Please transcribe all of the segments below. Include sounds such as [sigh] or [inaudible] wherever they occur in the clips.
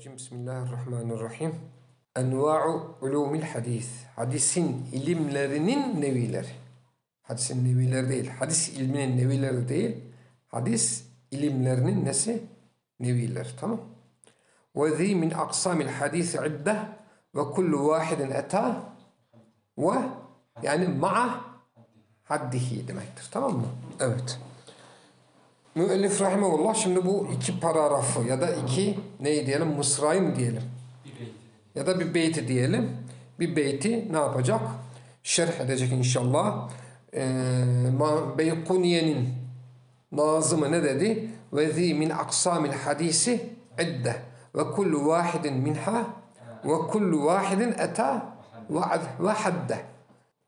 Euzubillahimineşşeytanirracim. Bismillahirrahmanirrahim. Enva'u ulumil hadis. Hadisin ilimlerinin nevileri. Hadisin nevileri değil. Hadis ilminin nevileri değil. Hadis ilimlerinin nesi? Nevileri. Tamam. Ve zi min aksamil hadis idde ve kullu vahidin eta ve yani ma'a haddihi demektir. Tamam mı? Evet. Müellif rahimahullah şimdi bu iki paragrafı ya da iki ne diyelim mısrayı mı diyelim ya da bir beyti diyelim. Bir beyti ne yapacak? Şerh edecek inşallah. Ee, Beykuniye'nin nazımı ne dedi? Ve zi min aksamil hadisi idde ve kullu vahidin minha ve kullu vahidin eta ve hadde.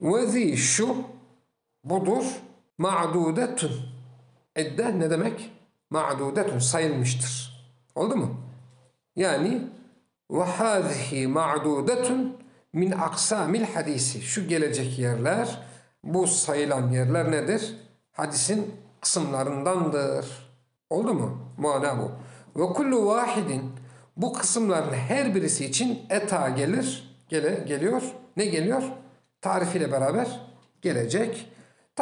Ve zi şu budur ma'dudetun İdde ne demek? Ma'dudetun sayılmıştır. Oldu mu? Yani ve hâzihi ma'dudetun min aksamil hadisi. Şu gelecek yerler, bu sayılan yerler nedir? Hadisin kısımlarındandır. Oldu mu? Mana bu. Ve kullu vahidin bu kısımların her birisi için eta gelir. Gele, geliyor. Ne geliyor? Tarifiyle beraber gelecek.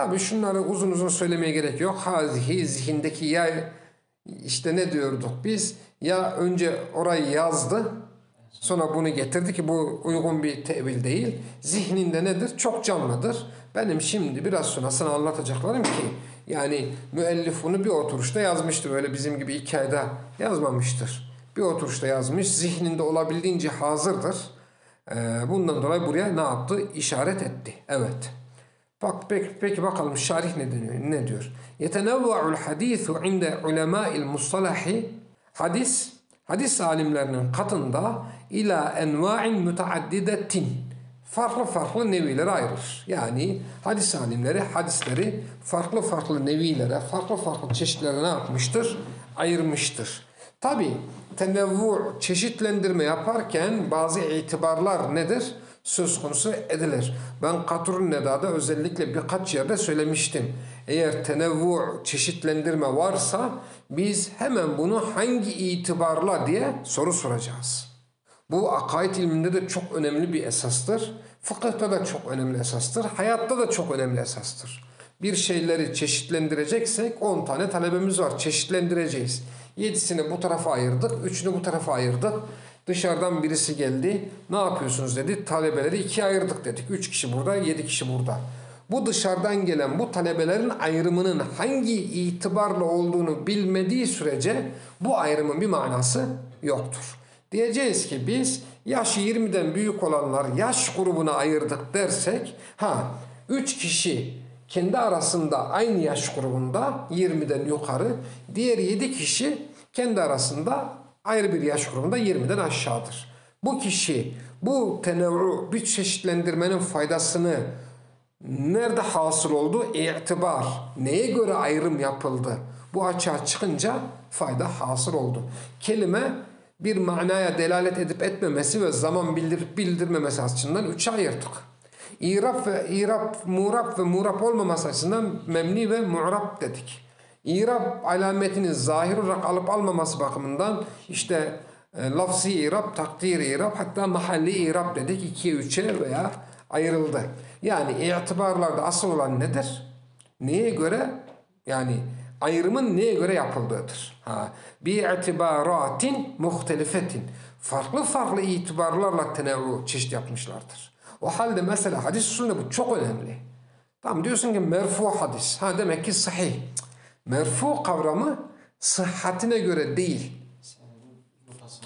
Tabi şunları uzun uzun söylemeye gerek yok. Hazihi zihindeki ya işte ne diyorduk biz? Ya önce orayı yazdı sonra bunu getirdi ki bu uygun bir tevil değil. Zihninde nedir? Çok canlıdır. Benim şimdi biraz sonra sana anlatacaklarım ki yani müellif bunu bir oturuşta yazmıştır. Öyle bizim gibi iki yazmamıştır. Bir oturuşta yazmış. Zihninde olabildiğince hazırdır. Bundan dolayı buraya ne yaptı? İşaret etti. Evet. Bak peki, peki bakalım şarih ne diyor? Ne diyor? Yetenevva'ul hadisu inde ulemâ'il mustalahi hadis hadis alimlerinin katında ila enva'in müteaddidetin farklı farklı nevilere ayırır. Yani hadis alimleri hadisleri farklı farklı nevilere, farklı farklı çeşitlere ne yapmıştır? Ayırmıştır. Tabi tenevvu çeşitlendirme yaparken bazı itibarlar nedir? Söz konusu edilir. Ben Katurun Neda'da özellikle birkaç yerde söylemiştim. Eğer tenevvu çeşitlendirme varsa biz hemen bunu hangi itibarla diye soru soracağız. Bu akaid ilminde de çok önemli bir esastır. Fıkıhta da çok önemli esastır. Hayatta da çok önemli esastır. Bir şeyleri çeşitlendireceksek 10 tane talebemiz var. Çeşitlendireceğiz. 7'sini bu tarafa ayırdık, 3'ünü bu tarafa ayırdık. Dışarıdan birisi geldi. Ne yapıyorsunuz dedi. Talebeleri ikiye ayırdık dedik. Üç kişi burada, yedi kişi burada. Bu dışarıdan gelen bu talebelerin ayrımının hangi itibarla olduğunu bilmediği sürece bu ayrımın bir manası yoktur. Diyeceğiz ki biz yaş 20'den büyük olanlar yaş grubuna ayırdık dersek ha 3 kişi kendi arasında aynı yaş grubunda 20'den yukarı diğer 7 kişi kendi arasında ayrı bir yaş grubunda 20'den aşağıdır. Bu kişi bu tenevru bir çeşitlendirmenin faydasını nerede hasıl oldu? İtibar. Neye göre ayrım yapıldı? Bu açığa çıkınca fayda hasıl oldu. Kelime bir manaya delalet edip etmemesi ve zaman bildirip bildirmemesi açısından üçe ayırdık. İrab ve irab, murab ve murab olmaması açısından memni ve mu'rab dedik. İrab alametini zahir olarak alıp almaması bakımından işte e, lafzi irab, takdir irab hatta mahalli irab dedik ikiye üçe veya ayrıldı. Yani itibarlarda asıl olan nedir? Neye göre? Yani ayrımın neye göre yapıldığıdır. Ha, bi itibaratin muhtelifetin. Farklı farklı itibarlarla tenevvu çeşit yapmışlardır. O halde mesela hadis usulünde bu çok önemli. Tamam diyorsun ki merfu hadis. Ha demek ki sahih. Merfu kavramı sıhhatine göre değil.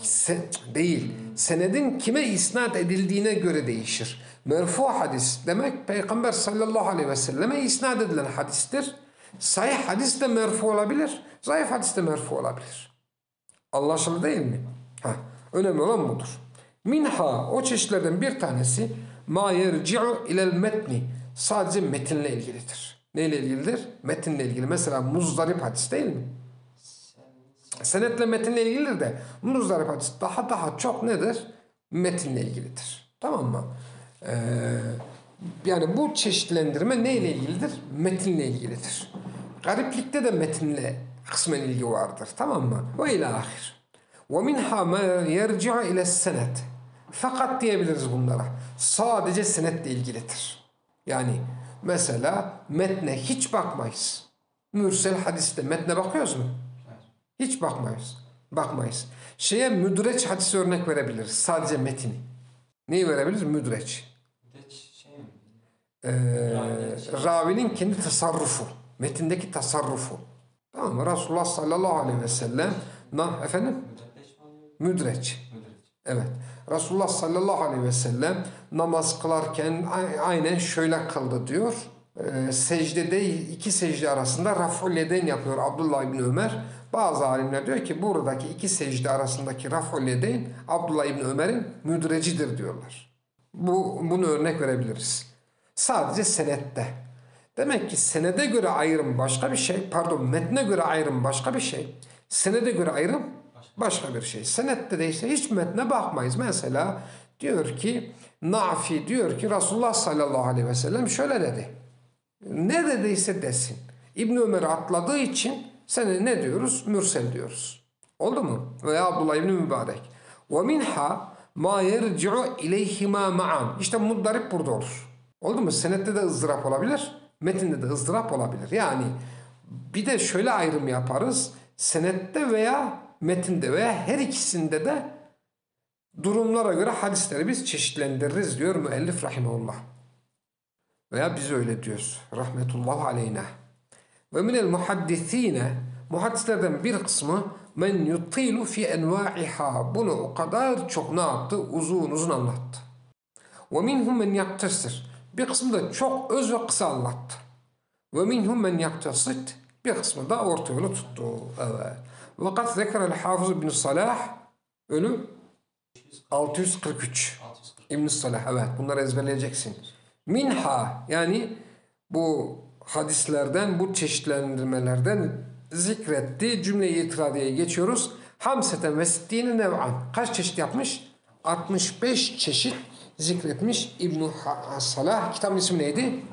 Se, değil. Senedin kime isnat edildiğine göre değişir. Merfu hadis demek Peygamber sallallahu aleyhi ve selleme isnat edilen hadistir. Sahih hadis de merfu olabilir. Zayıf hadis de merfu olabilir. Anlaşıldı değil mi? Ha, önemli olan budur. Minha o çeşitlerden bir tanesi ma yerci'u ilel metni sadece metinle ilgilidir. Neyle ilgilidir? Metinle ilgili. Mesela muzdarip hadis değil mi? Senetle metinle ilgilidir de muzdarip hadis daha daha çok nedir? Metinle ilgilidir. Tamam mı? Ee, yani bu çeşitlendirme neyle ilgilidir? Metinle ilgilidir. Gariplikte de metinle kısmen ilgi vardır. Tamam mı? Ve ila ahir. وَمِنْهَا مَا يَرْجِعُ اِلَى السَّنَةِ Fakat diyebiliriz bunlara. Sadece senetle ilgilidir. Yani mesela metne hiç bakmayız. Mürsel hadiste metne bakıyoruz mu? Hiç bakmayız. Bakmayız. Şeye müdreç hadisi örnek verebiliriz. Sadece metini. Neyi verebiliriz? Müdreç. Şey? Ee, ravinin kendi tasarrufu. Metindeki tasarrufu. Tamam mı? Resulullah sallallahu aleyhi ve sellem na, efendim müdreç. Müddeç. Evet. Resulullah sallallahu aleyhi ve sellem namaz kılarken aynen şöyle kıldı diyor. Ee, secdede iki secde arasında raf'ul yeden yapıyor Abdullah İbni Ömer. Bazı alimler diyor ki buradaki iki secde arasındaki raf'ul yeden Abdullah İbni Ömer'in müdrecidir diyorlar. Bu, bunu örnek verebiliriz. Sadece senette. Demek ki senede göre ayrım başka bir şey. Pardon metne göre ayrım başka bir şey. Senede göre ayrım başka bir şey. Senette de ise hiç metne bakmayız. Mesela diyor ki Nafi diyor ki Resulullah sallallahu aleyhi ve sellem şöyle dedi. Ne dediyse desin. İbn Ömer atladığı için sene ne diyoruz? Mürsel diyoruz. Oldu mu? Veya Abdullah İbni Mübarek. Ve minha ma yerci'u ileyhima ma'an. İşte muddarip burada olur. Oldu mu? Senette de ızdırap olabilir. Metinde de ızdırap olabilir. Yani bir de şöyle ayrım yaparız. Senette veya metinde veya her ikisinde de durumlara göre hadisleri biz çeşitlendiririz diyor müellif rahimahullah. Veya biz öyle diyoruz. Rahmetullah aleyna. Ve minel muhaddisine muhaddislerden bir kısmı men yutilu fi enva'iha. Bunu o kadar çok ne yaptı? Uzun uzun anlattı. Ve minhum men yaktasır. Bir kısmı da çok öz ve kısa anlattı. Ve minhum men yaktasit. Bir kısmı da orta yolu tuttu. Evet. Ve kad zekerel hafız ibn Salah ölü 643. 640. ibn Salah evet bunları ezberleyeceksin. Minha yani bu hadislerden bu çeşitlendirmelerden zikretti. Cümle-i itiradiye geçiyoruz. Hamseten ve sittine nev'an. Kaç çeşit yapmış? 65 çeşit zikretmiş İbn Salah. Kitabın ismi neydi?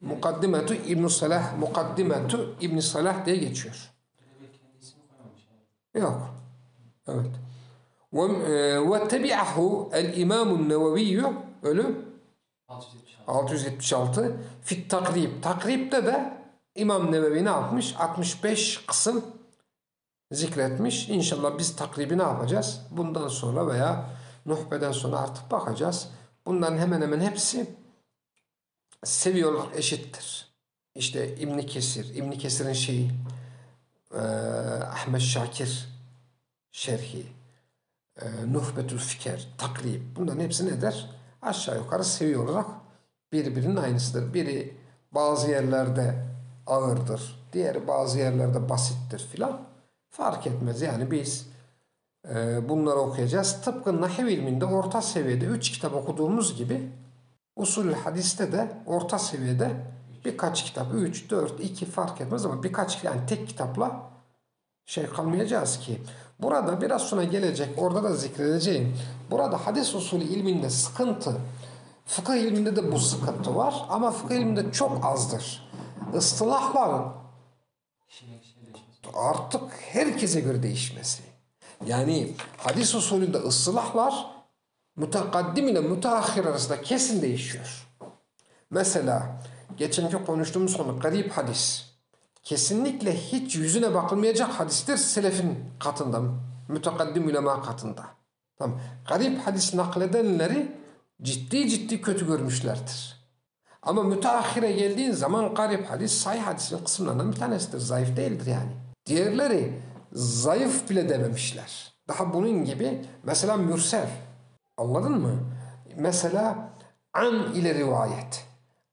Mukaddimetu İbn Salah, Mukaddimetu İbn Salah diye geçiyor. Bir de kendi ismini koymamış. yani. Yok. Evet. Ve ve tebi'ahu el İmamun Neveviyyü ölü 676. 676 fit takrib. Takribde de İmam Nevevi ne yapmış? 65 kısım zikretmiş. İnşallah biz takribi ne yapacağız? Bundan sonra veya Nuhbe'den sonra artık bakacağız. Bunların hemen hemen hepsi seviye olarak eşittir. İşte İbn Kesir, İbn Kesir'in şeyi, Ahmet Şakir şerhi, Nuhbetül Fikir, takrib. Bunların hepsi ne der? Aşağı yukarı seviye olarak birbirinin aynısıdır. Biri bazı yerlerde ağırdır, diğeri bazı yerlerde basittir filan. Fark etmez yani biz e, bunları okuyacağız. Tıpkı nahiv ilminde orta seviyede 3 kitap okuduğumuz gibi usul hadiste de orta seviyede birkaç kitap 3, 4, 2 fark etmez ama birkaç yani tek kitapla şey kalmayacağız ki. Burada biraz sonra gelecek orada da zikredeceğim. Burada hadis usulü ilminde sıkıntı fıkıh ilminde de bu sıkıntı var ama fıkıh ilminde çok azdır. Değişmesi. artık herkese göre değişmesi. Yani hadis usulünde ıslahlar mütekaddim ile müteahhir arasında kesin değişiyor. Mesela geçenki konuştuğumuz konu garip hadis. Kesinlikle hiç yüzüne bakılmayacak hadistir selefin katında, mütekaddim ulema katında. Tamam. Garip hadis nakledenleri ciddi ciddi kötü görmüşlerdir. Ama müteahhire geldiğin zaman garip hadis sahih hadisin kısımlarından bir tanesidir. Zayıf değildir yani. Diğerleri zayıf bile dememişler. Daha bunun gibi mesela mürsel. Anladın mı? Mesela an ile rivayet.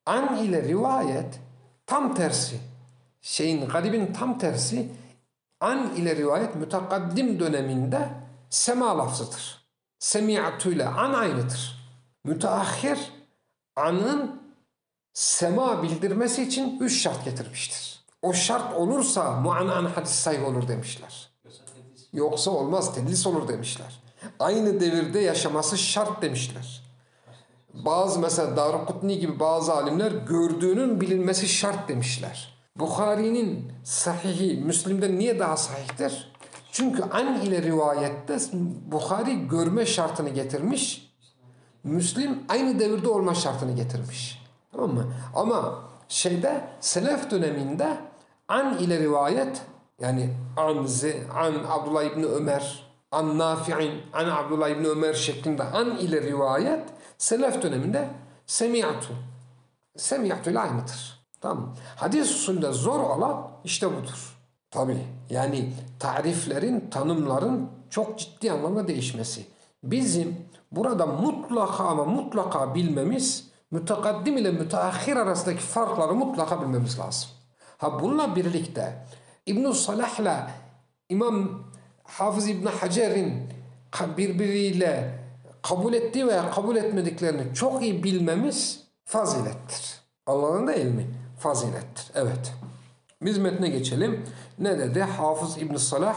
An ile rivayet tam tersi. Şeyin garibin tam tersi an ile rivayet mütekaddim döneminde sema lafzıdır. Semi'atu ile an aynıdır. Müteahhir anın sema bildirmesi için üç şart getirmiştir. O şart olursa muanan hadis sahih olur demişler. Yoksa olmaz tedlis olur demişler. Aynı devirde yaşaması şart demişler. Bazı mesela Darukutni gibi bazı alimler gördüğünün bilinmesi şart demişler. Bukhari'nin sahihi Müslim'den niye daha sahihtir? Çünkü an ile rivayette Bukhari görme şartını getirmiş. Müslim aynı devirde olma şartını getirmiş. Tamam mı? Ama şeyde selef döneminde an ile rivayet yani an, ze- an Abdullah İbni Ömer, an Nafi'in, an Abdullah İbni Ömer şeklinde an ile rivayet selef döneminde semi'atu. Semi'atu ile aynıdır. Tamam? Hadis usulünde zor olan işte budur. Tabi yani tariflerin, tanımların çok ciddi anlamda değişmesi. Bizim burada mutlaka ama mutlaka bilmemiz mütekaddim ile müteahhir arasındaki farkları mutlaka bilmemiz lazım. Ha bununla birlikte İbn-i Salah'la İmam Hafız İbn Hacer'in birbiriyle kabul ettiği veya kabul etmediklerini çok iyi bilmemiz fazilettir. Allah'ın da ilmi fazilettir. Evet. Biz metne geçelim. Ne dedi? Hafız İbn Salah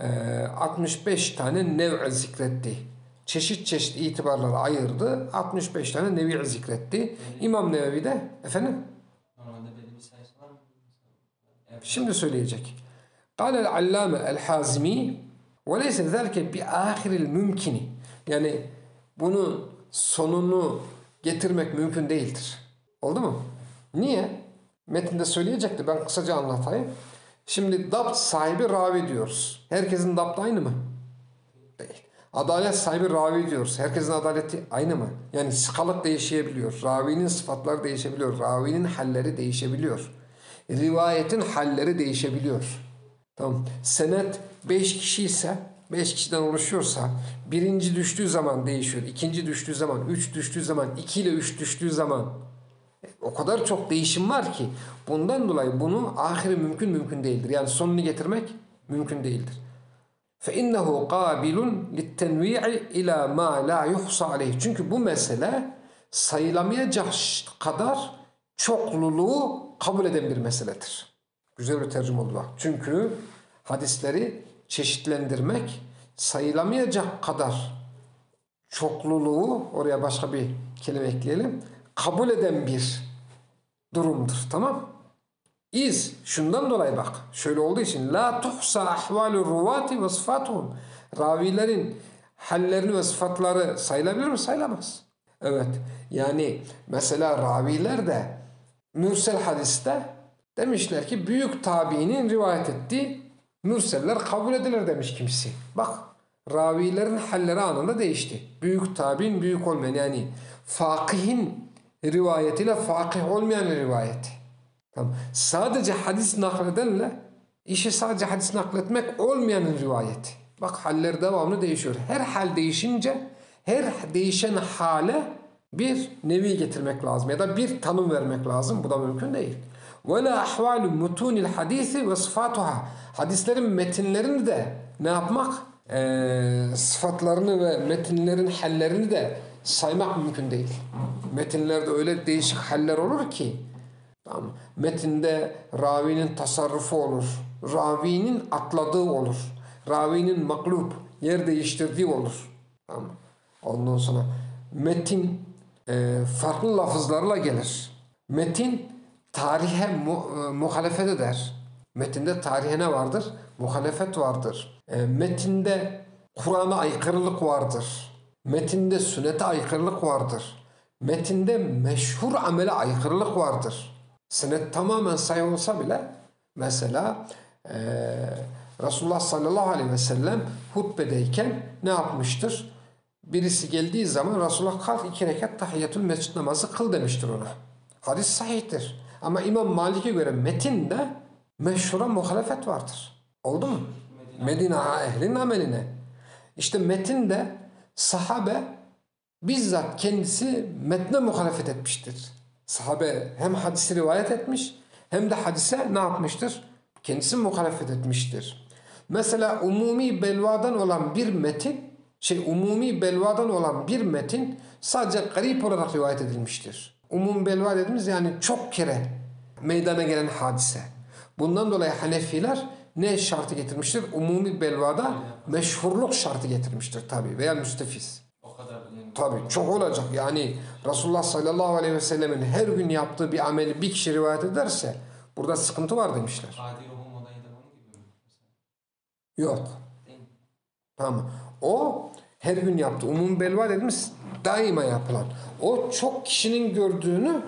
e, 65 tane nev zikretti. Çeşit çeşit itibarları ayırdı. 65 tane nevi zikretti. İmam Nevevi de efendim Normalde belli bir sayısı var mı? Evet. Şimdi söyleyecek. قال العلامة الحازمي وليس ذلك بآخر الممكن yani bunun sonunu getirmek mümkün değildir. Oldu mu? Niye? Metinde söyleyecekti. Ben kısaca anlatayım. Şimdi dapt sahibi ravi diyoruz. Herkesin daptı aynı mı? Değil. Adalet sahibi ravi diyoruz. Herkesin adaleti aynı mı? Yani sıkalık değişebiliyor. Ravinin sıfatları değişebiliyor. Ravinin halleri değişebiliyor. Rivayetin halleri değişebiliyor. Tamam. Senet 5 kişi ise 5 kişiden oluşuyorsa birinci düştüğü zaman değişiyor. ikinci düştüğü zaman, üç düştüğü zaman, iki ile üç düştüğü zaman o kadar çok değişim var ki bundan dolayı bunu ahiri mümkün mümkün değildir. Yani sonunu getirmek mümkün değildir. فَاِنَّهُ قَابِلٌ لِلْتَنْوِيعِ اِلَى مَا لَا يُحْصَى عَلَيْهِ Çünkü bu mesele sayılamayacak kadar çokluluğu kabul eden bir meseledir. Güzel bir tercüme oldu bak. Çünkü hadisleri çeşitlendirmek sayılamayacak kadar çokluluğu oraya başka bir kelime ekleyelim kabul eden bir durumdur. Tamam? İz şundan dolayı bak. Şöyle olduğu için la tuhsa ahvalü ruvati ve sıfatuhum. Ravilerin hallerini ve sıfatları sayılabilir mi? Sayılamaz. Evet. Yani mesela raviler de mürsel hadiste demişler ki büyük tabiinin rivayet ettiği mürseller kabul edilir demiş kimisi. Bak ravilerin halleri anında değişti. Büyük tabiin büyük olmayan yani fakihin rivayetiyle fakih olmayan rivayeti. Tamam. Sadece hadis nakledenle işi sadece hadis nakletmek olmayan rivayeti. Bak haller devamlı değişiyor. Her hal değişince her değişen hale bir nevi getirmek lazım ya da bir tanım vermek lazım. Bu da mümkün değil. Ve la ahvalu mutunil hadisi ve sıfatuha. Hadislerin metinlerini de ne yapmak? Ee, sıfatlarını ve metinlerin hallerini de saymak mümkün değil. Metinlerde öyle değişik haller olur ki tamam metinde ravinin tasarrufu olur. Ravinin atladığı olur. Ravinin maklub yer değiştirdiği olur. Tamam? Ondan sonra metin e, farklı lafızlarla gelir. Metin tarihe mu, e, muhalefet eder. Metinde tarihe ne vardır? Muhalefet vardır. E, metinde Kur'an'a aykırılık vardır. Metinde sünnete aykırılık vardır. Metinde meşhur amele aykırılık vardır. Sünnet tamamen sayı olsa bile mesela e, Resulullah sallallahu aleyhi ve sellem hutbedeyken ne yapmıştır? Birisi geldiği zaman Resulullah kalk iki rekat tahiyyatül mescid namazı kıl demiştir ona. Hadis sahihtir. Ama İmam Malik'e göre metinde meşhura muhalefet vardır. Oldu mu? Medine ehlinin ameline. İşte metinde sahabe bizzat kendisi metne muhalefet etmiştir. Sahabe hem hadisi rivayet etmiş hem de hadise ne yapmıştır? Kendisi muhalefet etmiştir. Mesela umumi belvadan olan bir metin, şey umumi belvadan olan bir metin sadece garip olarak rivayet edilmiştir. Umum belva dediğimiz yani çok kere meydana gelen hadise. Bundan dolayı Hanefiler ne şartı getirmiştir? Umumi belvada meşhurluk şartı getirmiştir tabi veya müstefiz. Tabi çok olacak. Yani Resulullah sallallahu aleyhi ve sellemin her gün yaptığı bir ameli bir kişi rivayet ederse burada sıkıntı var demişler. Yok. Tamam? O her gün yaptı. Umum belva dediğimiz daima yapılan. O çok kişinin gördüğünü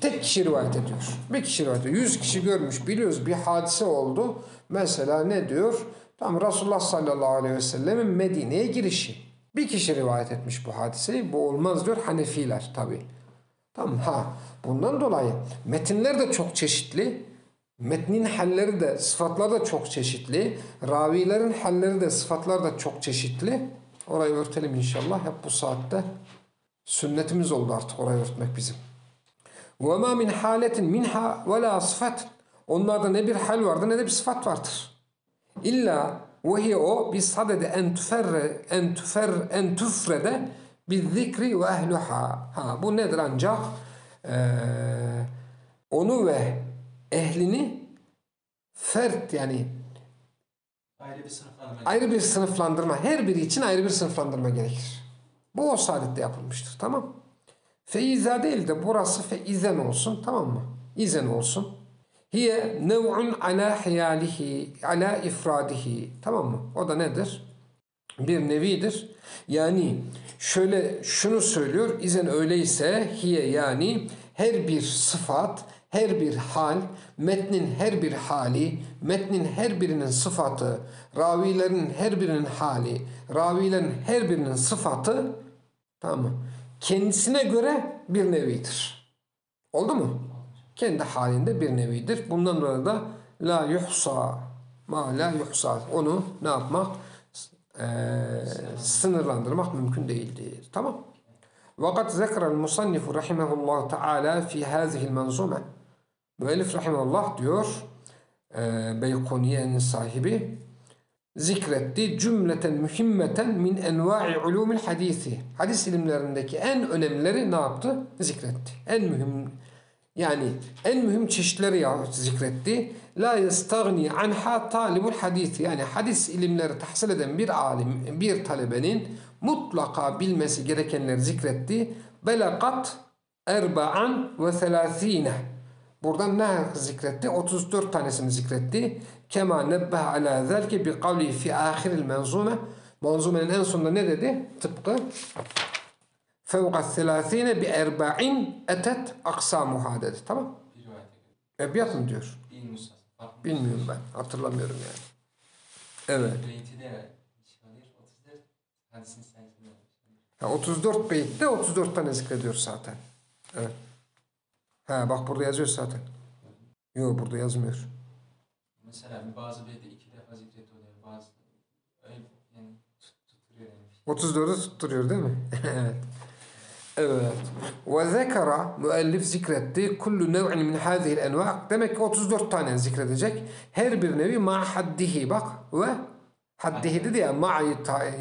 tek kişi rivayet ediyor. Bir kişi rivayet ediyor. Yüz kişi görmüş. Biliyoruz bir hadise oldu. Mesela ne diyor? Tam Resulullah sallallahu aleyhi ve sellemin Medine'ye girişi. Bir kişi rivayet etmiş bu hadiseyi. Bu olmaz diyor Hanefiler tabi. Tamam ha. Bundan dolayı metinler de çok çeşitli. Metnin halleri de, sıfatları da çok çeşitli. Ravilerin halleri de, sıfatları da çok çeşitli. Orayı örtelim inşallah. Hep bu saatte sünnetimiz oldu artık orayı örtmek bizim. وَمَا مِنْ حَالَةٍ مِنْهَا وَلَا صِفَةٍ Onlarda ne bir hal vardır ne de bir sıfat vardır. İlla وهي o bir sadede en tüferre en tüfer en tüfrede bir zikri ve ehluha. Ha bu nedir ancak eee, onu ve ehlini fert yani Ayrı bir sınıflandırma. ayrı bir sınıflandırma her biri için ayrı bir sınıflandırma gerekir. Bu o saadette yapılmıştır tamam. Feiza değil de burası feizen olsun tamam mı? İzen olsun. Hiye nev'un ala hiyalihi ala ifradihi tamam mı? O da nedir? Bir nevidir. Yani şöyle şunu söylüyor. İzen öyleyse hiye yani her bir sıfat, her bir hal, metnin her bir hali, metnin her birinin sıfatı, ravilerin her birinin hali, ravilerin her birinin sıfatı tamam mı? Kendisine göre bir nevidir. Oldu mu? Kendi halinde bir nevidir. Bundan dolayı da la yuhsa ma la yuhsa onu ne yapmak? Eee, sınırlandırmak mümkün değildir. Tamam. وقد ذكر المصنف رحمه الله تعالى في هذه المنظومة Müellif rahimahullah diyor e, Beykuniye'nin sahibi zikretti cümleten mühimmeten min enva'i ulumil hadisi. Hadis ilimlerindeki en önemlileri ne yaptı? Zikretti. En mühim yani en mühim çeşitleri zikretti. La yestagni anha talibul hadisi. Yani hadis ilimleri tahsil eden bir alim, bir talebenin mutlaka bilmesi gerekenleri zikretti. Belakat erba'an ve selâthîne. Buradan ne zikretti? 34 tanesini zikretti. Kema nebbeh ala zelke bi kavli fi ahiril menzume. Manzumenin en sonunda ne dedi? Tıpkı fevqa selâthîne bi erba'in etet aksamuha dedi. Tamam. Ebiyat mı diyor? Bilmiyorum ben. Hatırlamıyorum yani. Evet. İşgaliyet 34 hadisin sayısını Ha, 34 beytte 34 tane zikrediyor zaten. Evet. Ha bak burada yazıyor zaten. Yok burada yazmıyor. Mesela bazı beyti iki defa zikrediyor bazı yani tut- tutturuyor yani. 34'ü tutturuyor değil mi? [laughs] evet. Evet. Ve zekara müellif zikretti kullu nev'in min hâzihil enva' demek ki 34 tane zikredecek. Her bir nevi ma haddihi bak ve haddihi dedi ya ma'yı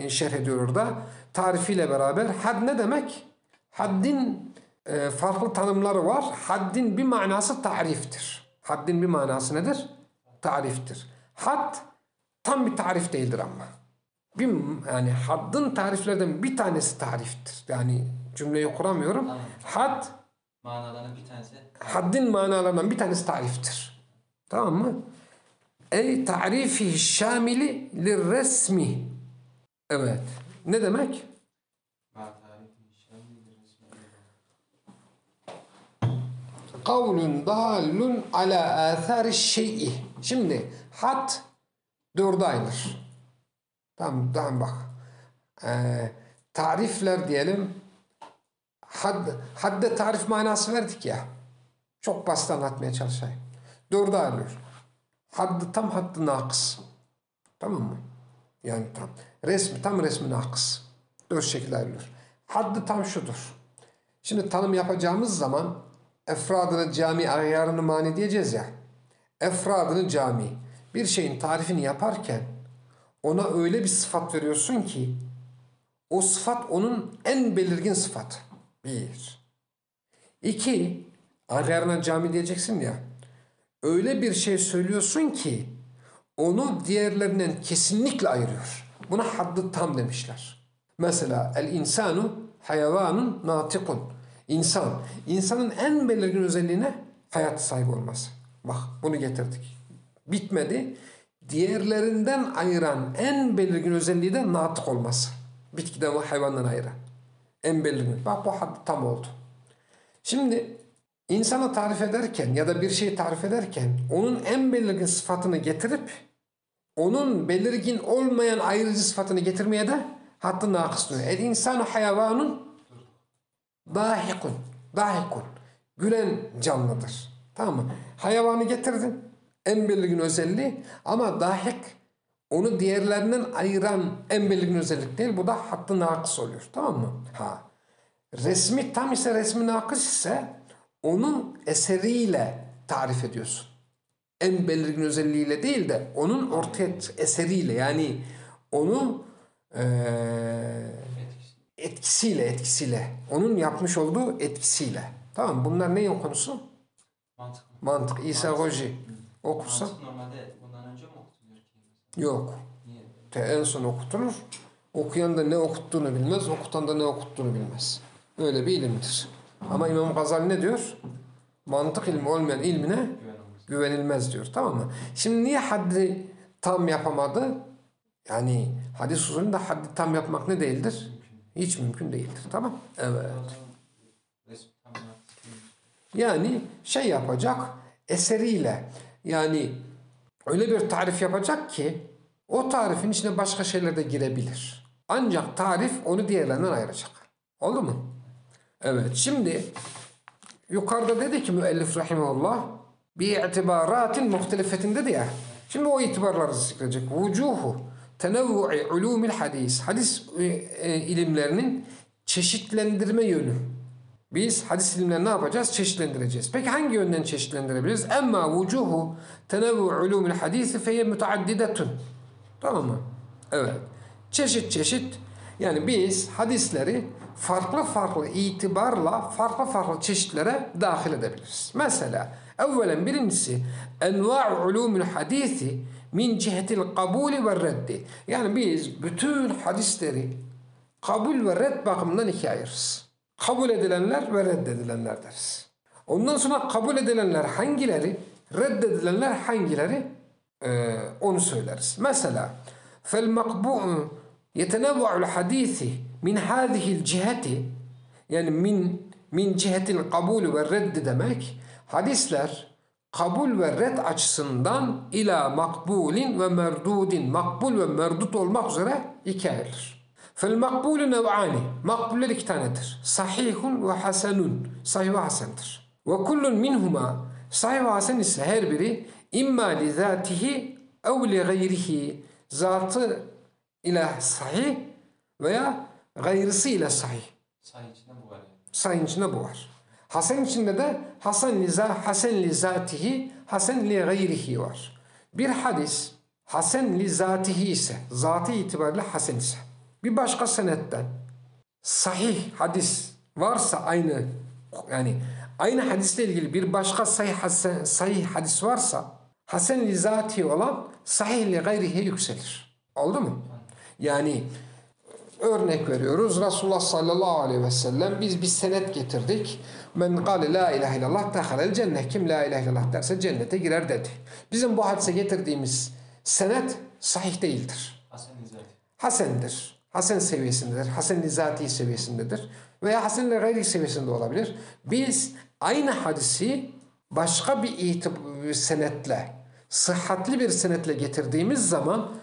şerh ediyor orada. Tarifiyle beraber had ne demek? Haddin e, farklı tanımları var. Haddin bir manası tariftir. Haddin bir manası nedir? Tariftir. Had tam bir tarif değildir ama. Bir, yani haddın tariflerden bir tanesi tariftir. Yani cümleyi kuramıyorum. Anladım. Had Manalarının bir tanesi haddin manalarından bir tanesi tariftir. Tamam mı? Ey tarifi şamili lirresmi. Evet. Ne demek? Kavlun dalun ala athari şey'i. Şimdi had dörde ayrılır. Tamam, tamam bak. Ee, tarifler diyelim. Had, hadde tarif manası verdik ya. Çok basit anlatmaya çalışayım. Dörde ayrılıyor. Haddi tam haddi nakıs. Tamam mı? Yani tam. Resmi tam resmi nakıs. Dört şekilde ayrılıyor. Haddi tam şudur. Şimdi tanım yapacağımız zaman efradını cami ayarını mani diyeceğiz ya. Efradını cami. Bir şeyin tarifini yaparken ona öyle bir sıfat veriyorsun ki o sıfat onun en belirgin sıfatı. Bir. İki. Ayarına cami diyeceksin ya. Öyle bir şey söylüyorsun ki onu diğerlerinden kesinlikle ayırıyor. Buna haddi tam demişler. Mesela el insanu hayvanun natikun. İnsan. İnsanın en belirgin özelliğine hayat sahibi olması. Bak bunu getirdik. Bitmedi. diğerlerinden ayıran en belirgin özelliği de natık olması. Bitkiden ve hayvandan ayıran. En belirgin. Bak bu tam oldu. Şimdi insanı tarif ederken ya da bir şeyi tarif ederken onun en belirgin sıfatını getirip onun belirgin olmayan ayrıcı sıfatını getirmeye de hattı nakıs diyor. El insanu hayvanun dahikun. Dahikun. Gülen canlıdır. Tamam mı? Hayvanı getirdin. En belirgin özelliği ama dahik onu diğerlerinden ayıran en belirgin özellik değil. Bu da hattı nakıs oluyor. Tamam mı? Ha. Resmi tam ise resmi nakıs ise onun eseriyle tarif ediyorsun. En belirgin özelliğiyle değil de onun ortaya eseriyle yani onu Etkisi. Etkisiyle etkisiyle onun yapmış olduğu etkisiyle. Tamam bunlar neyin konusu? Mantık? Mantık, isagoji. Hı. Okursa Mantık normalde bundan önce mi okutuluyor ki? yok. Niye? Te en son okutulur. Okuyan da ne okuttuğunu bilmez, okutan da ne okuttuğunu bilmez. Öyle bir ilimdir. Ama İmam Gazali ne diyor? Mantık ilmi olmayan ilmine güvenilmez diyor. Tamam mı? Şimdi niye haddi tam yapamadı? Yani hadis usulünde haddi tam yapmak ne değildir? Hiç mümkün değildir. Tamam? Evet. Yani şey yapacak eseriyle yani öyle bir tarif yapacak ki o tarifin içine başka şeyler de girebilir. Ancak tarif onu diğerlerinden ayıracak. Oldu mu? Evet şimdi yukarıda dedi ki müellif rahimahullah bir itibaratin muhtelifetin dedi ya. Şimdi o itibarları zikredecek. Vucuhu tenevvu'i ulumil hadis. Hadis e, e, ilimlerinin çeşitlendirme yönü. Biz hadis ilimlerini ne yapacağız? Çeşitlendireceğiz. Peki hangi yönden çeşitlendirebiliriz? Emma vucuhu tenevvu ulumul hadisi feye müteaddidetun. Tamam mı? Evet. Çeşit çeşit yani biz hadisleri farklı farklı itibarla farklı farklı çeşitlere dahil edebiliriz. Mesela evvelen birincisi enva'u ulumul hadisi min cihetil kabuli ve reddi. Yani biz bütün hadisleri kabul ve red bakımından ikiye ayırırız. Kabul edilenler ve reddedilenler deriz. Ondan sonra kabul edilenler hangileri, reddedilenler hangileri Ee, onu söyleriz. Mesela fel makbu yetenevva'ul hadisi min hadihil ciheti yani min min cihetil kabul ve reddi demek hadisler kabul ve red açısından ila makbulin ve merdudin makbul ve merdut olmak üzere ikiye ayrılır. Fel makbulü nev'ani. Makbuller iki tanedir. Sahihun ve hasenun. Sahih ve hasendir. Ve kullun minhuma. Sahih ve hasen ise her biri imma li zatihi ev li gayrihi. Zatı ile sahih veya gayrısı ile sahih. Sayı içinde bu var. Sahih içinde bu var. Hasen içinde de hasen li, za, hasen li zatihi, hasen li gayrihi var. Bir hadis hasen li zatihi ise, zatı itibariyle hasen ise, bir başka senetten sahih hadis varsa aynı yani aynı hadisle ilgili bir başka sahih, hasen, sahih hadis varsa hasen li olan sahih li gayrihi yükselir. Oldu mu? Yani Örnek veriyoruz. Resulullah sallallahu aleyhi ve sellem biz bir senet getirdik. Men kâle la ilahe illallah dehalel cennet. Kim la ilahe illallah derse cennete girer dedi. Bizim bu hadise getirdiğimiz senet sahih değildir. Hasendir. Hasen seviyesindedir. Hasen nizati seviyesindedir. Veya hasen gayri seviyesinde olabilir. Biz aynı hadisi başka bir itib- senetle, sıhhatli bir senetle getirdiğimiz zaman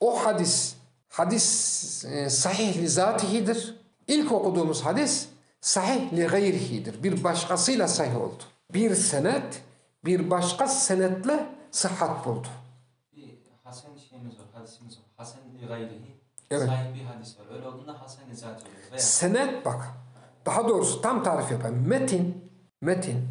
o hadis, hadis e, sahih li zatihidir. İlk okuduğumuz hadis sahih li gayrihidir. Bir başkasıyla sahih oldu. Bir senet bir başka senetle sıhhat buldu. Bir Hasan şeyimiz var, hadisimiz var. Hasan li gayrihi. Evet. Sahih bir hadis var. Öyle olduğunda Hasan oluyor. Veya Senet bak. Daha doğrusu tam tarif yapayım. Metin, metin.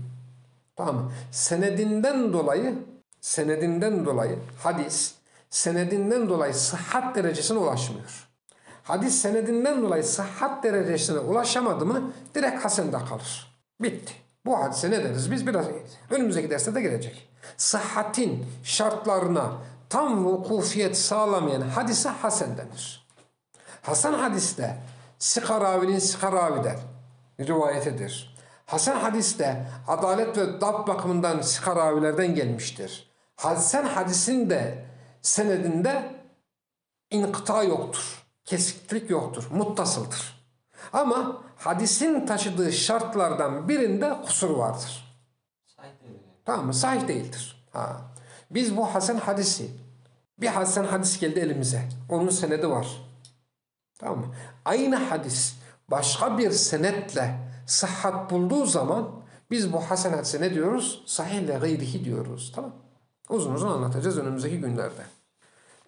Tamam? Senedinden dolayı, senedinden dolayı hadis, senedinden dolayı sıhhat derecesine ulaşmıyor. Hadis senedinden dolayı sıhhat derecesine ulaşamadı mı direkt hasende kalır. Bitti. Bu hadise ne deriz? Biz biraz önümüzdeki derste de gelecek. Sıhhatin şartlarına tam vukufiyet sağlamayan hadise hasen denir. Hasan hadiste Sikaravinin Sikaraviden rivayetidir. Hasan hadiste adalet ve dap bakımından Sikaravilerden gelmiştir. Hasan hadisinde senedinde inkıta yoktur. Kesiklik yoktur. Muttasıldır. Ama hadisin taşıdığı şartlardan birinde kusur vardır. Sahih yani. Tamam mı? Sahih değildir. Ha. Biz bu Hasan hadisi, bir Hasan hadis geldi elimize. Onun senedi var. Tamam mı? Aynı hadis başka bir senetle sıhhat bulduğu zaman biz bu Hasan hadise ne diyoruz? Sahih le gayrihi diyoruz. Tamam Uzun uzun anlatacağız önümüzdeki günlerde.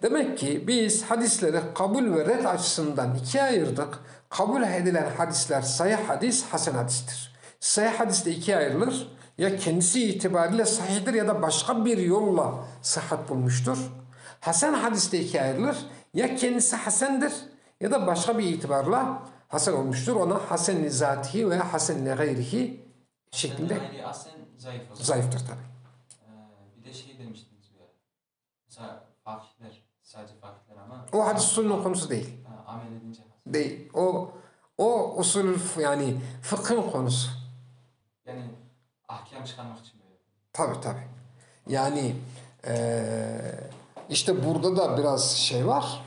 Demek ki biz hadisleri kabul ve red açısından ikiye ayırdık. Kabul edilen hadisler sahih hadis, hasen hadistir. Sahih hadis de ikiye ayrılır. Ya kendisi itibariyle sahihdir ya da başka bir yolla sıhhat bulmuştur. Hasen hadis de ikiye ayrılır. Ya kendisi hasendir ya da başka bir itibarla hasen olmuştur. Ona hasen-li zatihi veya hasen-li gayrihi şeklinde Yani aslen zayıf zayıftır tabi. Ee, bir de şey demiştiniz bir ara. Mesela fakirler, sadece ama O hadis usulünün konusu değil. ha, amel edince hasen. Değil. O o usul yani fıkhın konusu. Yani ahkam çıkarmak için böyle. Tabi tabi. Yani eee, işte burada da biraz şey var.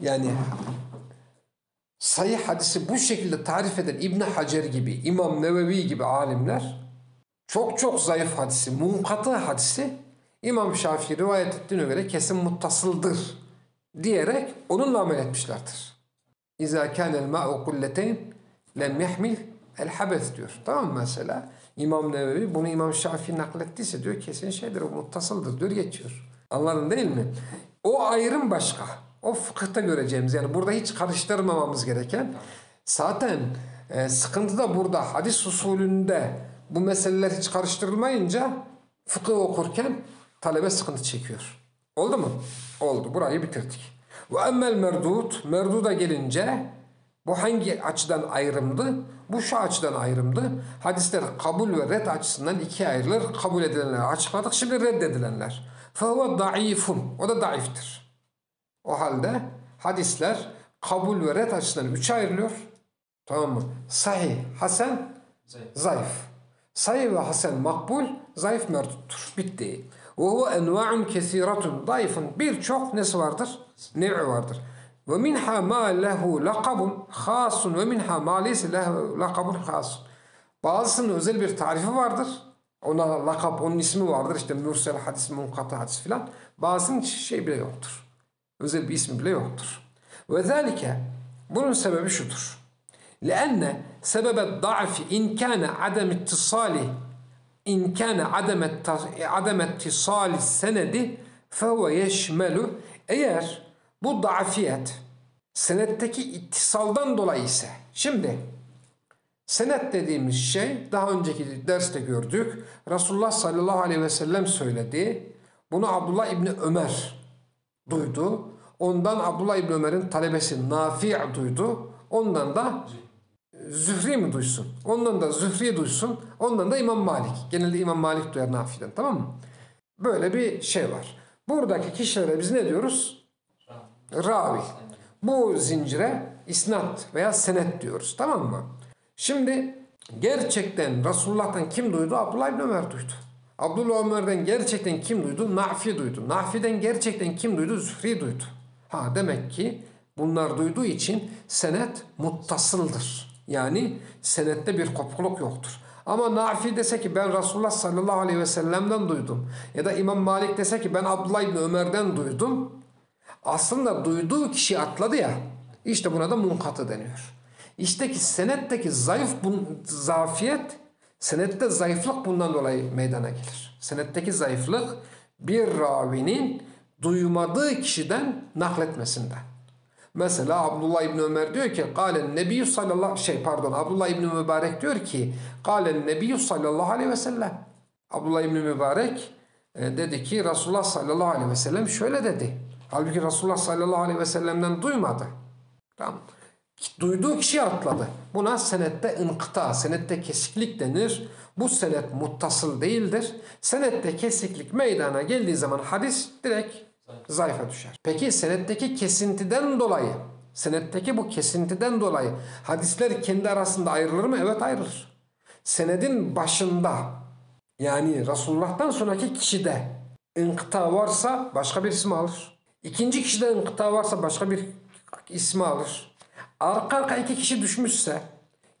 Yani sayı hadisi bu şekilde tarif eden İbn Hacer gibi, İmam Nevevi gibi alimler çok çok zayıf hadisi, munkatı hadisi İmam Şafii rivayet ettiğine göre kesin muttasıldır diyerek onunla amel etmişlerdir. İza kânel ma'u kulleteyn lem yahmil el habes diyor. Tamam mı mesela? İmam Nevevi bunu İmam Şafii naklettiyse diyor kesin şeydir o muttasıldır diyor geçiyor. Anladın değil mi? O ayrım başka. O fıkıhta göreceğimiz yani burada hiç karıştırmamamız gereken zaten e, sıkıntı da burada hadis usulünde bu meseleler hiç karıştırılmayınca fıkıh okurken talebe sıkıntı çekiyor. Oldu mu? Oldu. Burayı bitirdik. Ve emmel merdut, merduda gelince bu hangi açıdan ayrımdı? Bu şu açıdan ayrımdı. Hadisler kabul ve red açısından ikiye ayrılır. Kabul edilenler açıkladık. Şimdi reddedilenler. Fehuve daifun. O da daiftir. O halde hadisler kabul ve red açısından üçe ayrılıyor. Tamam mı? Sahih, hasen, Zayıf. zayıf. Sahih ve hasen makbul, zayıf merduttur. Bitti. Ve huve enva'un kesiratun. Zayıfın birçok nesi vardır? Nev'i vardır. Ve minha ma lehu lakabun hasun ve minha ma leyse lehu lakabun hasun. Bazısının özel bir tarifi vardır. Ona lakap, onun ismi vardır. İşte mürsel hadis, munkatı hadis filan. Bazısının şey bile yoktur. Özel bir ismi bile yoktur. Ve zalike bunun sebebi şudur. لأن سبب الضعف إن كان عدم اتصال in kana adamet adamet tisali senedi fehuve yeşmelu eğer bu daafiyet senetteki ittisaldan dolayı ise şimdi senet dediğimiz şey daha önceki derste gördük. Resulullah sallallahu aleyhi ve sellem söyledi. Bunu Abdullah İbni Ömer duydu. Ondan Abdullah İbni Ömer'in talebesi Nafi' duydu. Ondan da Zühri mi duysun? Ondan da Zühri duysun. Ondan da İmam Malik. Genelde İmam Malik duyar Nafi'den tamam mı? Böyle bir şey var. Buradaki kişilere biz ne diyoruz? Ravi. Bu zincire isnat veya senet diyoruz tamam mı? Şimdi gerçekten Resulullah'tan kim duydu? Abdullah İbni Ömer duydu. Abdullah Ömer'den gerçekten kim duydu? Nafi duydu. Nafi'den gerçekten kim duydu? Zühri duydu. Ha demek ki bunlar duyduğu için senet muttasıldır. Yani senette bir kopukluk yoktur. Ama Nafi dese ki ben Resulullah sallallahu aleyhi ve sellem'den duydum. Ya da İmam Malik dese ki ben Abdullah İbni Ömer'den duydum. Aslında duyduğu kişi atladı ya. İşte buna da munkatı deniyor. İşte ki senetteki zayıf zafiyet, senette zayıflık bundan dolayı meydana gelir. Senetteki zayıflık bir ravinin duymadığı kişiden nakletmesinden. Mesela Abdullah İbni Ömer diyor ki Kalen Nebiyyü sallallahu şey pardon Abdullah İbni Mübarek diyor ki Kalen Nebiyyü sallallahu aleyhi ve sellem Abdullah İbni Mübarek e, dedi ki Resulullah sallallahu aleyhi ve sellem şöyle dedi. Halbuki Resulullah sallallahu aleyhi ve sellem'den duymadı. Tamam. Duyduğu kişi atladı. Buna senette ınkıta, senette kesiklik denir. Bu senet muttasıl değildir. Senette kesiklik meydana geldiği zaman hadis direkt zayıfa düşer. Peki senetteki kesintiden dolayı, senetteki bu kesintiden dolayı hadisler kendi arasında ayrılır mı? Evet ayrılır. Senedin başında yani Resulullah'tan sonraki kişide inkıta varsa başka bir ismi alır. İkinci kişide inkıta varsa başka bir ismi alır. Arka arka iki kişi düşmüşse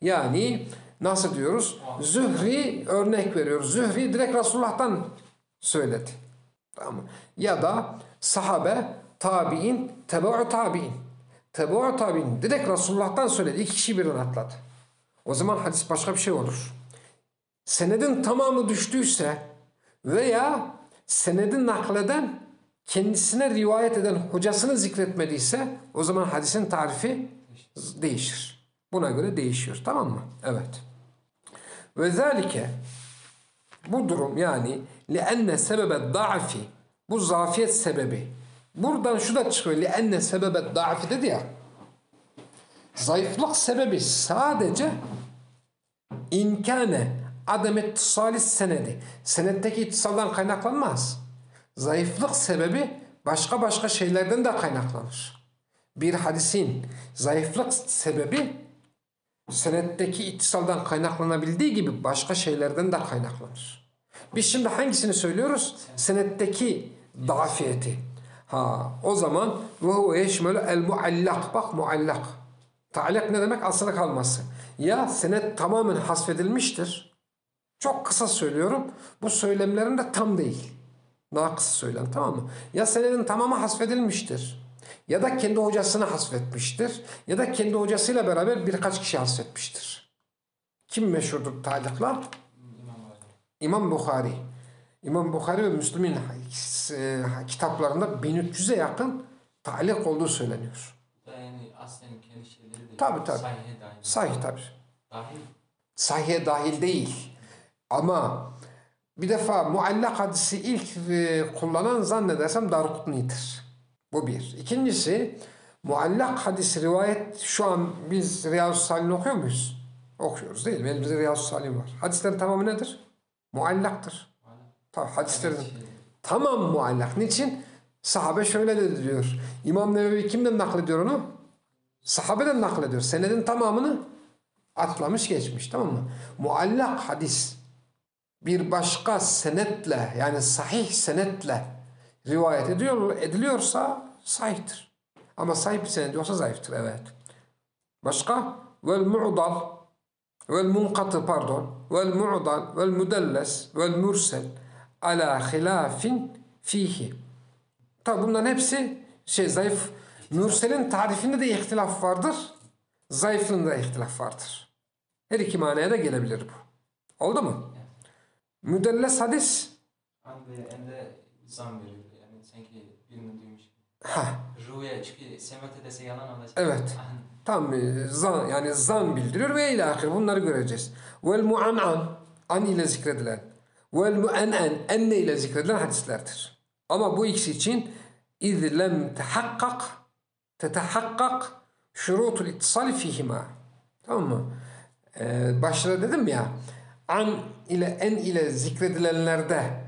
yani nasıl diyoruz? Zühri örnek veriyoruz. Zühri direkt Resulullah'tan söyledi. Tamam mı? Ya da sahabe, tabi'in, tebe'u tabi'in. Tebe'u tabi'in direkt Resulullah'tan söyledi. İki kişi birden atladı. O zaman hadis başka bir şey olur. Senedin tamamı düştüyse veya senedin nakleden kendisine rivayet eden hocasını zikretmediyse o zaman hadisin tarifi değişir. Buna göre değişiyor. Tamam mı? Evet. Ve zalike bu durum yani lienne sebebe da'fi bu zafiyet sebebi. Buradan şu da çıkıyor. Lienne sebebe da'fi dedi ya. Zayıflık sebebi sadece inkâne adem ittisali senedi. Senetteki ittisaldan kaynaklanmaz. Zayıflık sebebi başka başka şeylerden de kaynaklanır. Bir hadisin zayıflık sebebi senetteki ittisaldan kaynaklanabildiği gibi başka şeylerden de kaynaklanır. Biz şimdi hangisini söylüyoruz? Senetteki dafiyeti. Ha, o zaman ve huve yeşmelü el muallak. Bak muallak. Ta'lak ne demek? Asılı kalması. Ya senet tamamen hasfedilmiştir. Çok kısa söylüyorum. Bu söylemlerim de tam değil. Nakıs söylem tamam mı? Ya senedin tamamı hasfedilmiştir. Ya da kendi hocasını hasfetmiştir. Ya da kendi hocasıyla beraber birkaç kişi hasfetmiştir. Kim meşhurdur talikla? İmam Bukhari. İmam Bukhari ve Müslüm'ün e, kitaplarında 1300'e yakın talik olduğu söyleniyor. Yani aslen kendi şeyleri de Tabii, tabii. sahihe dahil. Sahih tabi. Dahil. Sahihe dahil değil. Ama bir defa muallak hadisi ilk e, kullanan zannedersem Darukutni'dir. Bu bir. İkincisi muallak hadis rivayet şu an biz Riyazu Salih'ini okuyor muyuz? Okuyoruz değil mi? Elimizde Riyazu Salih var. Hadislerin tamamı nedir? Muallaktır. Tabii hadislerin Şey, tamam muallak. Niçin? Sahabe şöyle dedi diyor. İmam Nevevi kimden naklediyor onu? Sahabeden naklediyor. Senedin tamamını atlamış geçmiş tamam mı? Muallak hadis bir başka senetle yani sahih senetle rivayet ediyor, ediliyorsa sahihtir. Ama sahih bir senet yoksa zayıftır evet. Başka? Vel mu'dal vel munkatı pardon vel mu'dal vel müdelles vel mürsel ala hilafin fihi. Tabi bunların hepsi şey zayıf. Mürselin tarifinde de ihtilaf vardır. Zayıflığında ihtilaf vardır. Her iki manaya da gelebilir bu. Oldu mu? Müdelles hadis. Anda ende zam veriyor. Yani sanki birini duymuş. Ha, Rüya çünkü semet dese yalan anlaşılır. Evet. tam zan yani zan bildiriyor ve ile ahir bunları göreceğiz. Vel mu'an'an an ile zikredilen vel mu'an'an enne ile zikredilen hadislerdir. Ama bu ikisi için iz lem tehakkak tetehakkak şurutul ittisali fihima. Tamam mı? Ee, başta dedim ya an ile en ile zikredilenlerde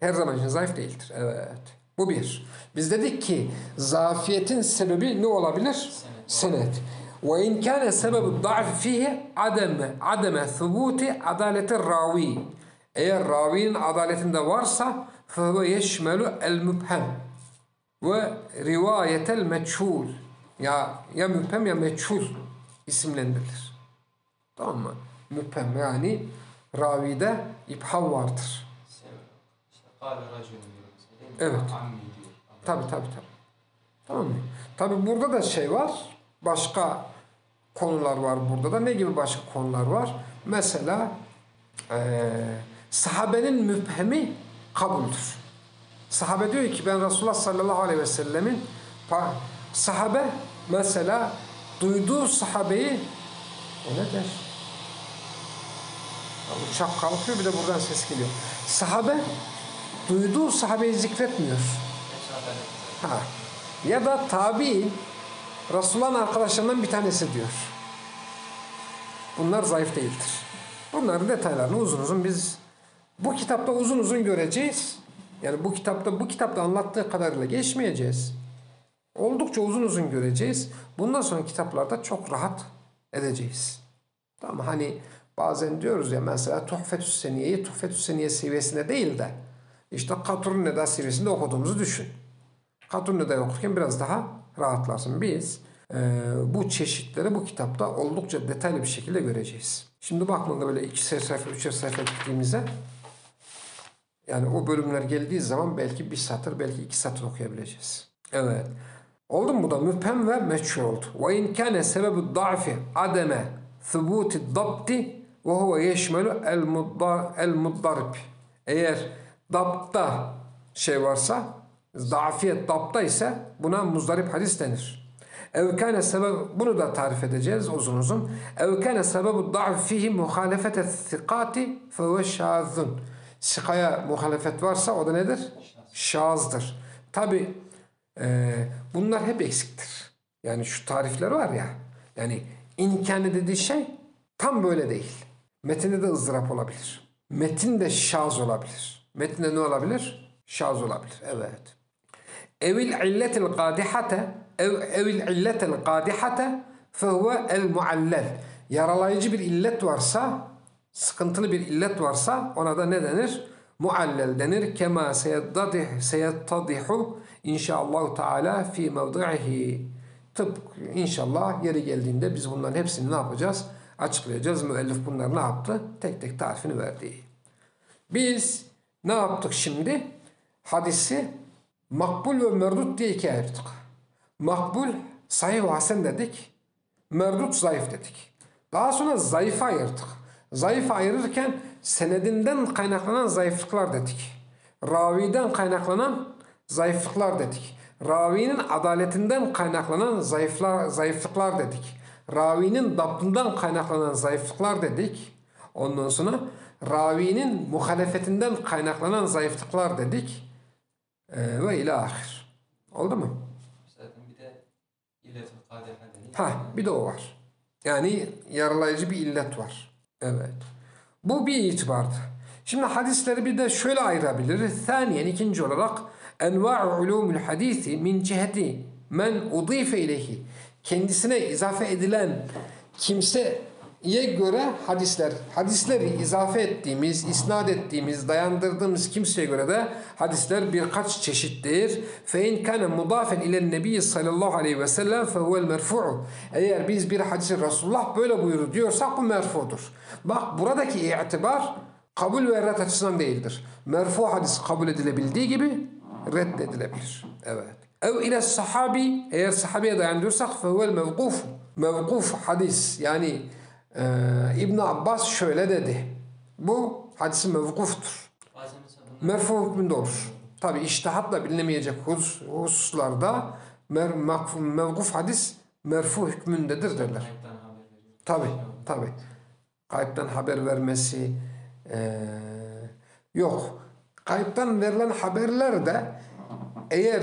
Her zaman için zayıf. değildir. Evet. Bu bir. Biz dedik ki zafiyetin sebebi ne olabilir? Senet. Ve in kana sebebu da'f fihi ademe ademe thubuti adaleti ravi. Eğer ravinin adaletinde varsa yeşmelu el mübhem ve rivayetel meçhul. Ya ya mübhem ya meçhul isimlendirilir. Tamam mı? Mübhem yani ravide ibham vardır. Sebep. İşte kâle racun diyor. mesela, değil mi? Evet. Tabi tabi tabi. Tamam mı? Tabi burada da şey var. Başka konular var burada da. Ne gibi başka konular var? Mesela eee sahabenin müphemi kabuldür. Sahabe diyor ki ben Resulullah sallallahu aleyhi ve sellemin sahabe mesela duyduğu sahabeyi o ne der? Uçak kalkıyor bir de buradan ses geliyor. Sahabe duyduğu sahabeyi zikretmiyor. Ha. Ya da tabi'in Resulullah'ın arkadaşlarından bir tanesi diyor. Bunlar zayıf değildir. Bunların detaylarını uzun uzun biz bu kitapta uzun uzun göreceğiz. Yani bu kitapta bu kitapta anlattığı kadarıyla geçmeyeceğiz. Oldukça uzun uzun göreceğiz. Bundan sonra kitaplarda çok rahat edeceğiz. Tamam hani bazen diyoruz ya mesela Tuhfetü Seniye'yi Tuhfetü Seniye seviyesinde değil de işte Katurun Neda seviyesinde okuduğumuzu düşün. Katurun Neda'yı okurken biraz daha rahatlarsın. Biz e, bu çeşitleri bu kitapta oldukça detaylı bir şekilde göreceğiz. Şimdi baktığında böyle iki sayfa, üçer sayfa gittiğimizde yani o bölümler geldiği zaman belki bir satır, belki iki satır okuyabileceğiz. Evet. Oldu mu da müphem ve meçhul oldu. Ve in kâne sebebu da'fi ademe thubuti dabti ve huve yeşmelu el muddarib. Eğer dabtta şey varsa, zafiyet dabta ise buna muzdarip hadis denir. Ev kâne sebeb, bunu da tarif edeceğiz uzun uzun. Ev kâne sebebu da'f fihi muhalefete thikati fehuve şâzun. Sikaya muhalefet varsa o da nedir? Şazdır. Tabi bunlar hep eksiktir. Yani şu tarifler var ya. Yani imkanı dediği şey tam böyle değil. Metinde de ızdırap olabilir. Metin de şaz olabilir. Metinde ne olabilir? Şaz olabilir. Evet. Evil illetil kadihate ev, evil illetil kadihate fehuve el muallel. Yaralayıcı bir illet varsa, sıkıntılı bir illet varsa ona da ne denir? Muallel denir. Kema seyettadih, seyettadihu inşallah Teala fi mevdi'ihi. Tıpkı inşallah yeri geldiğinde biz bunların hepsini ne yapacağız? Açıklayacağız. Müellif bunları ne yaptı? Tek tek tarifini verdi. Biz ne yaptık şimdi? Hadisi makbul ve merdut diye ikiye ayırdık. Makbul sahih ve hasen dedik. Merdut zayıf dedik. Daha sonra zayıfa ayırdık. Zayıf ayırırken senedinden kaynaklanan zayıflıklar dedik. Raviden kaynaklanan zayıflıklar dedik. Ravinin adaletinden kaynaklanan zayıflar, zayıflıklar dedik. Ravinin daptından kaynaklanan zayıflıklar dedik. Ondan sonra ravinin muhalefetinden kaynaklanan zayıflıklar dedik. Ee, ve ila ahir. Oldu mu? Bir de. Ha bir de o var. Yani yaralayıcı bir illet var. Evet. Bu bir itibardı. Şimdi hadisleri bir de şöyle ayırabiliriz. Thaniyen ikinci olarak enva'u ulumul hadisi min ciheti men udife ileyhi. Kendisine izafe edilen kimseye göre hadisler, hadisleri izafe ettiğimiz, isnat ettiğimiz, dayandırdığımız kimseye göre de hadisler birkaç çeşittir. İn kana mudafen ile nebi sallallahu aleyhi ve sellem huvel merfu'u. Eğer biz bir hadisi Resulullah böyle buyurdu diyorsak bu merfudur. Bak buradaki itibar kabul ve red açısından değildir. Merfu hadis kabul edilebildiği gibi reddedilebilir. Evet. Ev ile sahabi eğer sahabeye dayandırırsak fehuvel mevkuf. Mevkuf hadis yani e, İbn Abbas şöyle dedi. Bu hadisi mevkuftur. Merfu hükmünde olur. Tabi iştihatla bilinemeyecek hus, hususlarda mer, mevkuf hadis merfu hükmündedir derler. Tabi tabi. Kayıptan haber vermesi eee, yok. Kayıptan verilen haberler de eğer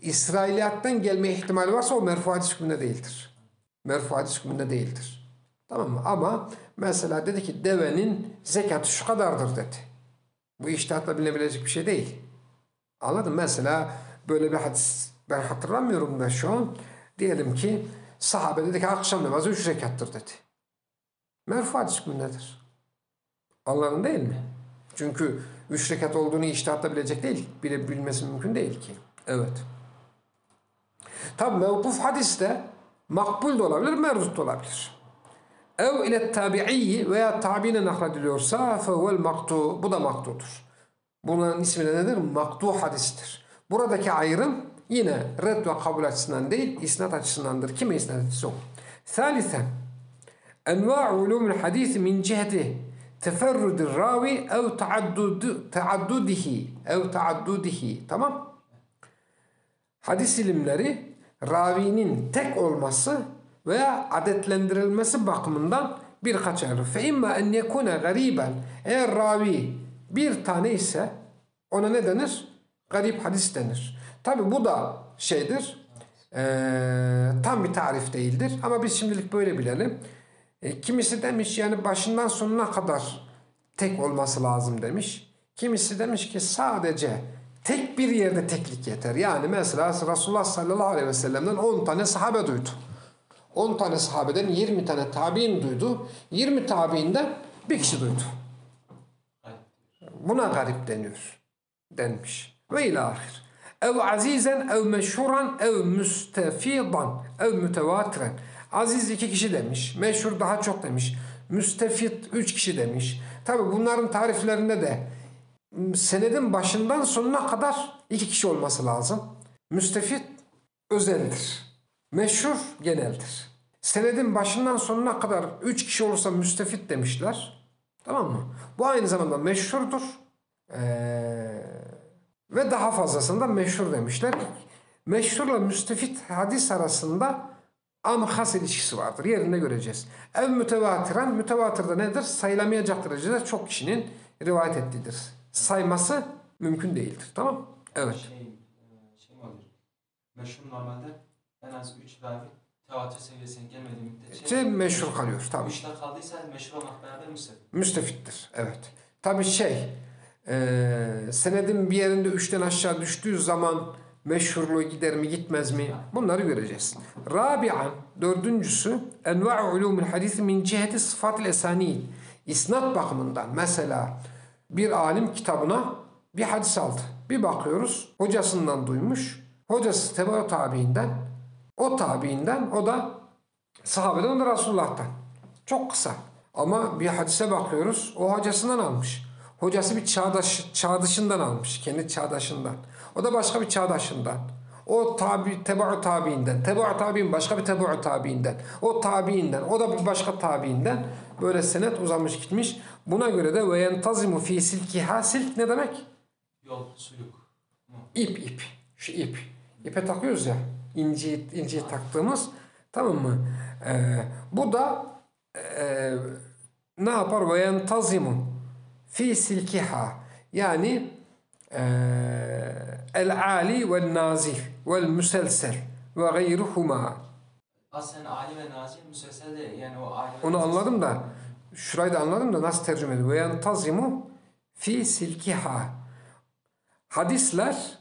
İsrailiyattan gelme ihtimali varsa o merfu hadis hükmünde değildir. Merfu hadis hükmünde değildir. Tamam mı? Ama mesela dedi ki devenin zekatı şu kadardır dedi. Bu iştihatla bilinebilecek bir şey değil. Anladın mı? Mesela böyle bir hadis ben hatırlamıyorum da şu an. Diyelim ki sahabe dedi ki akşam namazı üç rekattır dedi. Merfu hadis hükmündedir. Anladın değil mi? Çünkü üç rekat olduğunu iştihatla bilecek değil. Bile bilmesi mümkün değil ki. Evet. Tabi mevkuf hadis de makbul da olabilir, merdut da olabilir. Ev ile tabi'i veya tabiine naklediliyorsa fehuvel maktu. Bu da maktudur. Bunların ismi de nedir? Maktu hadistir. Buradaki ayrım yine red ve kabul açısından değil, isnat açısındandır. Kime isnat etsi o? Thalithen, enva' ulumul hadis min ciheti teferrudir ravi ev taaddudihi ev taaddudihi. Tamam? Hadis ilimleri ravinin tek olması veya adetlendirilmesi bakımından birkaç ayrı. İmma en yekune gariben eğer ravi bir tane ise ona ne denir? Garip hadis denir. Tabi bu da şeydir. eee, tam bir tarif değildir. Ama biz şimdilik böyle bilelim. E, kimisi demiş yani başından sonuna kadar tek olması lazım demiş. Kimisi demiş ki sadece tek bir yerde teklik yeter. Yani mesela Resulullah sallallahu aleyhi ve sellem'den 10 tane sahabe duydu. 10 tane sahabeden 20 tane tabi'in duydu. 20 tabi'inden bir kişi duydu. Buna garip deniyor. denmiş. Ve ilahir. Ev azizen ev meşhuran ev müstefidan ev mütevatiren. Aziz iki kişi demiş. Meşhur daha çok demiş. Müstefid üç kişi demiş. Tabi bunların tariflerinde de senedin başından sonuna kadar iki kişi olması lazım. Müstefid özeldir. Meşhur geneldir. Senedin başından sonuna kadar üç kişi olursa müstefid demişler. Tamam mı? Bu aynı zamanda meşhurdur. Ee, ve daha fazlasında meşhur demişler. Meşhurla müstefid hadis arasında amhas ilişkisi vardır. Yerinde göreceğiz. Ev mütevatiren, mütevatir de nedir? Sayılamayacak derecede çok kişinin rivayet ettiğidir. Sayması mümkün değildir. Tamam Evet. Şey, e, şey mi oluyor? Meşhur normalde en az 3 ravi tevatür seviyesine gelmediği müddetçe Şey meşhur kalıyor tabii. 3'te kaldıysa meşhur olmak beraber müstefid. Müstefittir. Evet. Tabii şey e, senedin bir yerinde üçten aşağı düştüğü zaman meşhurluğu gider mi gitmez mi? Bunları göreceğiz. Rabi'an dördüncüsü enva'u ulumul hadis min ciheti sıfatil esanid. İsnat bakımından mesela bir alim kitabına bir hadis aldı. Bir bakıyoruz hocasından duymuş. Hocası teba tabiinden. O tabiinden o da sahabeden o da Resulullah'tan. Çok kısa. Ama bir hadise bakıyoruz. O hocasından almış. Hocası bir çağdaş, çağdaşından almış. Kendi çağdaşından. O da başka bir çağdaşından. O tabi, tebau tabiinden. Tebau tabiin başka bir tebau tabiinden. O tabiinden. O da bir başka tabiinden. Böyle senet uzamış gitmiş. Buna göre de ve yentazimu fi silkiha silk ne demek? Yol, suluk. mu? İp ip. Şu ip. İpe takıyoruz ya. İnci, inci taktığımız. Tamam mı? Ee, bu da e, ne yapar? Ve yentazimu fi silkiha. Yani e, el ali vel nazil vel müselsel ve gayruhuma. Aslen Ali ve Nazil müselselde yani o Ali Onu anladım da şurayı da anladım da nasıl tercüme ediyor? Ve yentazimu fi silkiha. Hadisler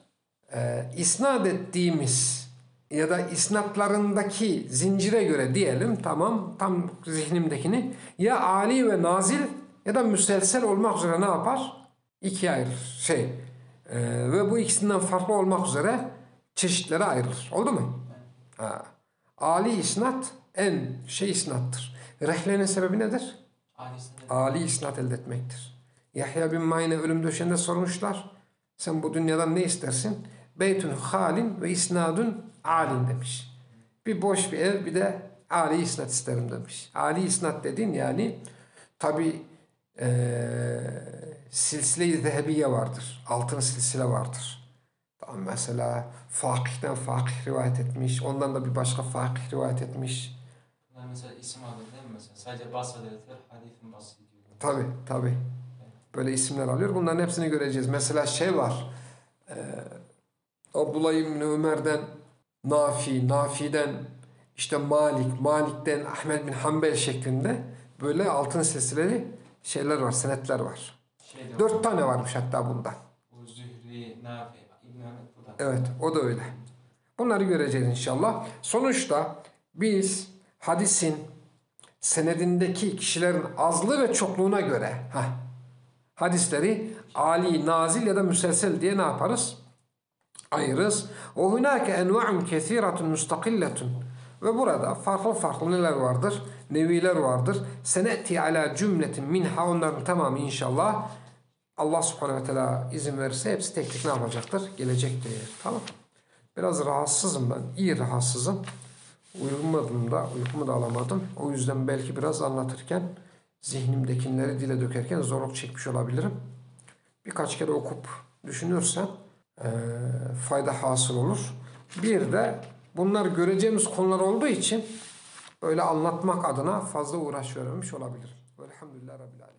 e, isnat ettiğimiz ya da isnatlarındaki zincire göre diyelim tamam tam zihnimdekini ya Ali ve nazil ya da müselsel olmak üzere ne yapar? İkiye ayırır. Şey e, ve bu ikisinden farklı olmak üzere çeşitlere ayrılır. Oldu mu? Ha. Ali isnat en şey isnattır. Rehlenin sebebi nedir? Ali isnat elde etmektir. Yahya bin Mayne ölüm döşeğinde sormuşlar. Sen bu dünyadan ne istersin? Beytun halin ve isnadun alin demiş. Bir boş bir ev bir de Ali isnat isterim demiş. Ali isnat dediğin yani tabi silsile-i zehebiye vardır. Altın silsile vardır. Tamam mesela fakihten fakih rivayet etmiş. Ondan da bir başka fakih rivayet etmiş. bunlar mesela isim alıyor değil mi mesela? Sadece bas adetler hadifin bası diyor. Tabi tabi. Böyle isimler alıyor. Bunların hepsini göreceğiz. Mesela şey var. E, Abdullah İbni Ömer'den Nafi, Nafi'den işte Malik, Malik'ten Ahmet bin Hanbel şeklinde böyle altın silsileli şeyler var, senetler var. Şey Dört tane varmış hatta bundan. Bu Zühri, Nafi, İbn Ahmet bu da. Evet, o da öyle. Bunları göreceğiz inşallah. Sonuçta biz hadisin senedindeki kişilerin azlığı ve çokluğuna göre heh, hadisleri ali, nazil ya da müselsel diye ne yaparız? Ayırırız. O hunake enva'un kesiratun mustakilletun. Ve burada farklı farklı neler vardır? Neviler vardır. Seneti ala cümletin minha onların tamamı inşallah Allah subhanehu ve teala izin verirse hepsi tek tek ne yapacaktır? Gelecektir. Tamam. Biraz rahatsızım ben. İyi rahatsızım. Uyumadım da, uykumu da alamadım. O yüzden belki biraz anlatırken zihnimdekileri dile dökerken zorluk çekmiş olabilirim. Birkaç kere okup düşünürsen eee, fayda hasıl olur. Bir de bunlar göreceğimiz konular olduğu için böyle anlatmak adına fazla uğraş vermemiş olabilirim. Velhamdülillah Rabbil.